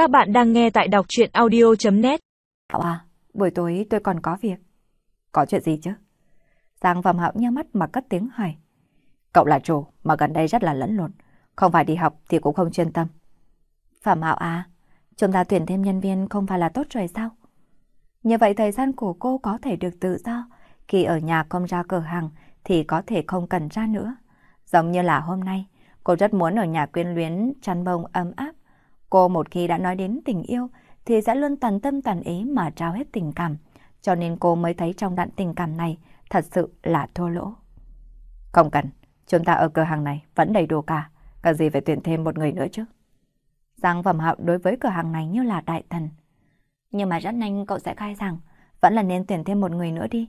Các bạn đang nghe tại đọc chuyện audio.net Hạo à, buổi tối tôi còn có việc. Có chuyện gì chứ? Giang Phạm Hạo nhắm mắt mà cất tiếng hỏi. Cậu là chủ mà gần đây rất là lẫn lộn. Không phải đi học thì cũng không chuyên tâm. Phạm Hạo à, chúng ta tuyển thêm nhân viên không phải là tốt rồi sao? Như vậy thời gian của cô có thể được tự do. Khi ở nhà không ra cửa hàng thì có thể không cần ra nữa. Giống như là hôm nay, cô rất muốn ở nhà quyến luyến chăn bông ấm áp. Cô một khi đã nói đến tình yêu thì sẽ luôn toàn tâm toàn ý mà trao hết tình cảm. Cho nên cô mới thấy trong đoạn tình cảm này thật sự là thua lỗ. Không cần, chúng ta ở cửa hàng này vẫn đầy đủ cả. Cần gì phải tuyển thêm một người nữa chứ? Giang Phẩm Hạo đối với cửa hàng này như là đại thần. Nhưng mà rất nhanh cậu sẽ khai rằng vẫn là nên tuyển thêm một người nữa đi.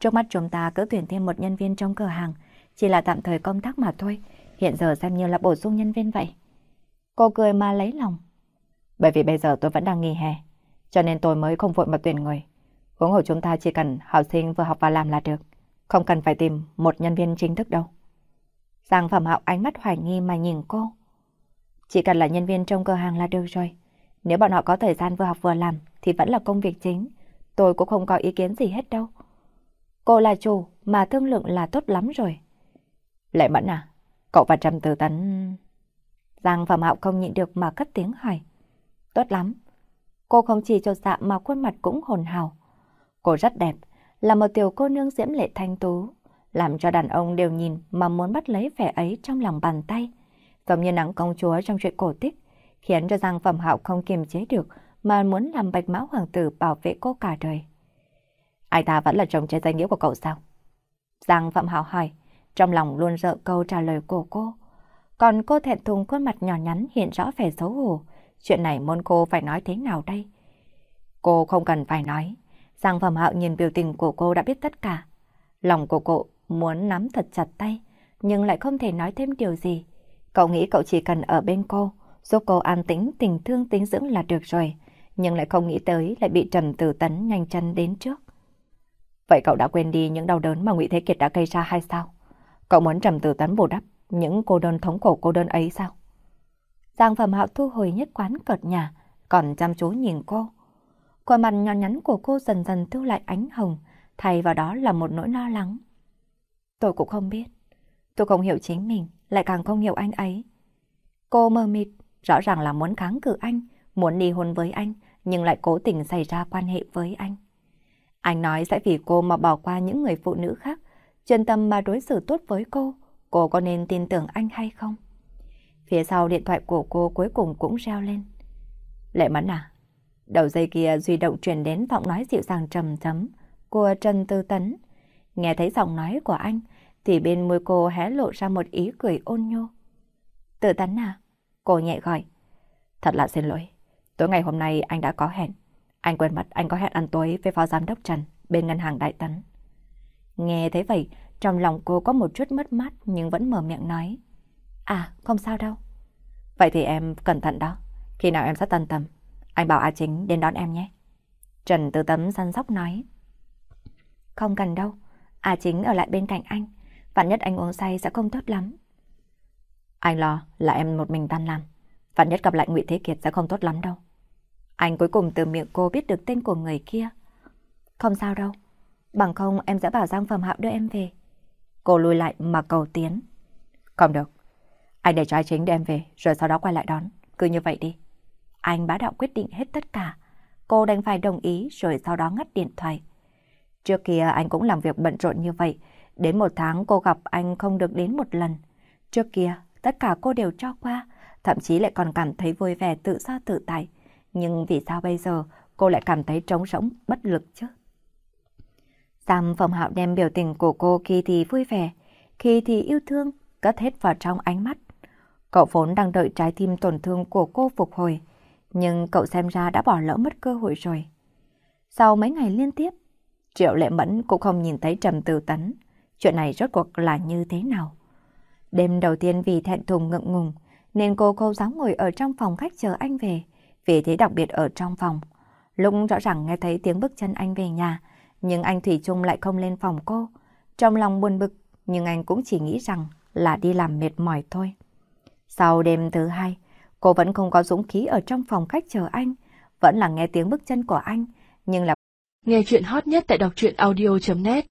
Trước mắt chúng ta cứ tuyển thêm một nhân viên trong cửa hàng, chỉ là tạm thời công tác mà thôi, hiện giờ xem như là bổ sung nhân viên vậy. Cô cười mà lấy lòng. Bởi vì bây giờ tôi vẫn đang nghỉ hè, cho nên tôi mới không vội mà tuyển người. Huống hồ chúng ta chỉ cần học sinh vừa học và làm là được, không cần phải tìm một nhân viên chính thức đâu. Giang Phẩm Hạo ánh mắt hoài nghi mà nhìn cô. Chỉ cần là nhân viên trong cửa hàng là được rồi. Nếu bọn họ có thời gian vừa học vừa làm thì vẫn là công việc chính. Tôi cũng không có ý kiến gì hết đâu. Cô là chủ mà thương lượng là tốt lắm rồi. Lệ Mẫn à, cậu và Trầm Tử Tấn... Giang Phẩm Hạo không nhịn được mà cất tiếng hỏi. Tốt lắm. Cô không chỉ cho dạ mà khuôn mặt cũng hồn hào. Cô rất đẹp, là một tiểu cô nương diễm lệ thanh tú, làm cho đàn ông đều nhìn mà muốn bắt lấy vẻ ấy trong lòng bàn tay. Giống như nắng công chúa trong chuyện cổ tích, khiến cho Giang Phẩm Hạo không kiềm chế được mà muốn làm bạch mã hoàng tử bảo vệ cô cả đời. Ai ta vẫn là chồng trên danh nghĩa của cậu sao? Giang Phạm Hạo hỏi, trong lòng luôn sợ câu trả lời của cô. Còn cô thẹn thùng khuôn mặt nhỏ nhắn hiện rõ vẻ xấu hổ. Chuyện này muốn cô phải nói thế nào đây? Cô không cần phải nói. Giang Phẩm Hạo nhìn biểu tình của cô đã biết tất cả. Lòng của cô muốn nắm thật chặt tay, nhưng lại không thể nói thêm điều gì. Cậu nghĩ cậu chỉ cần ở bên cô, giúp cô an tĩnh, tình thương, tính dưỡng là được rồi. Nhưng lại không nghĩ tới lại bị Trầm Tử Tấn nhanh chân đến trước. Vậy cậu đã quên đi những đau đớn mà Ngụy Thế Kiệt đã gây ra hay sao? Cậu muốn Trầm Tử Tấn bù đắp những cô đơn thống khổ cô đơn ấy sao? Giang Phẩm Hạo thu hồi nhất quán cợt nhà, còn chăm chú nhìn cô. Khuôn mặt nhỏ nhắn của cô dần dần thu lại ánh hồng, thay vào đó là một nỗi lo lắng. Tôi cũng không biết. Tôi không hiểu chính mình, lại càng không hiểu anh ấy. Cô mơ mịt, rõ ràng là muốn kháng cự anh, muốn đi hôn với anh, nhưng lại cố tình xảy ra quan hệ với anh. Anh nói sẽ vì cô mà bỏ qua những người phụ nữ khác, chuyên tâm mà đối xử tốt với cô. Cô có nên tin tưởng anh hay không? Phía sau điện thoại của cô cuối cùng cũng reo lên. Lệ Mẫn à? Đầu dây kia duy động truyền đến giọng nói dịu dàng trầm thấm của Trần Tư Tấn. Nghe thấy giọng nói của anh, thì bên môi cô hé lộ ra một ý cười ôn nhô. Tư Tấn à? Cô nhẹ gọi. Thật là xin lỗi. Tối ngày hôm nay anh đã có hẹn. Anh quên mất anh có hẹn ăn tối với phó giám đốc Trần bên ngân hàng Đại Tấn. Nghe thấy vậy, trong lòng cô có một chút mất mát nhưng vẫn mở miệng nói. À, không sao đâu. Vậy thì em cẩn thận đó. Khi nào em sắp tân tâm, anh bảo A Chính đến đón em nhé. Trần Tư Tấm săn sóc nói. Không cần đâu, A Chính ở lại bên cạnh anh. Vạn nhất anh uống say sẽ không tốt lắm. Anh lo là em một mình tan làm. Vạn nhất gặp lại Ngụy Thế Kiệt sẽ không tốt lắm đâu. Anh cuối cùng từ miệng cô biết được tên của người kia. Không sao đâu, bằng không em sẽ bảo Giang Phẩm Hạo đưa em về. Cô lùi lại mà cầu tiến. Không được, anh để cho ai chính đem về rồi sau đó quay lại đón, cứ như vậy đi. Anh bá đạo quyết định hết tất cả. Cô đành phải đồng ý rồi sau đó ngắt điện thoại. Trước kia anh cũng làm việc bận rộn như vậy. Đến một tháng cô gặp anh không được đến một lần. Trước kia, tất cả cô đều cho qua, thậm chí lại còn cảm thấy vui vẻ tự do tự tại. Nhưng vì sao bây giờ cô lại cảm thấy trống rỗng, bất lực chứ? Sam phẩm Hạo đem biểu tình của cô khi thì vui vẻ, khi thì yêu thương, cất hết vào trong ánh mắt. Cậu vốn đang đợi trái tim tổn thương của cô phục hồi, nhưng cậu xem ra đã bỏ lỡ mất cơ hội rồi. Sau mấy ngày liên tiếp, Triệu Lệ Mẫn cũng không nhìn thấy Trầm Từ Tấn. Chuyện này rốt cuộc là như thế nào? Đêm đầu tiên vì thẹn thùng ngượng ngùng, nên cô không dám ngồi ở trong phòng khách chờ anh về vì thế đặc biệt ở trong phòng. Lúc rõ ràng nghe thấy tiếng bước chân anh về nhà, nhưng anh Thủy Trung lại không lên phòng cô. Trong lòng buồn bực, nhưng anh cũng chỉ nghĩ rằng là đi làm mệt mỏi thôi. Sau đêm thứ hai, Cô vẫn không có dũng khí ở trong phòng khách chờ anh, vẫn là nghe tiếng bước chân của anh, nhưng là Nghe chuyện hot nhất tại đọc truyện audio.net